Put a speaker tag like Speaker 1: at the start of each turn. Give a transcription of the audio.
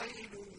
Speaker 1: وَيْلٌ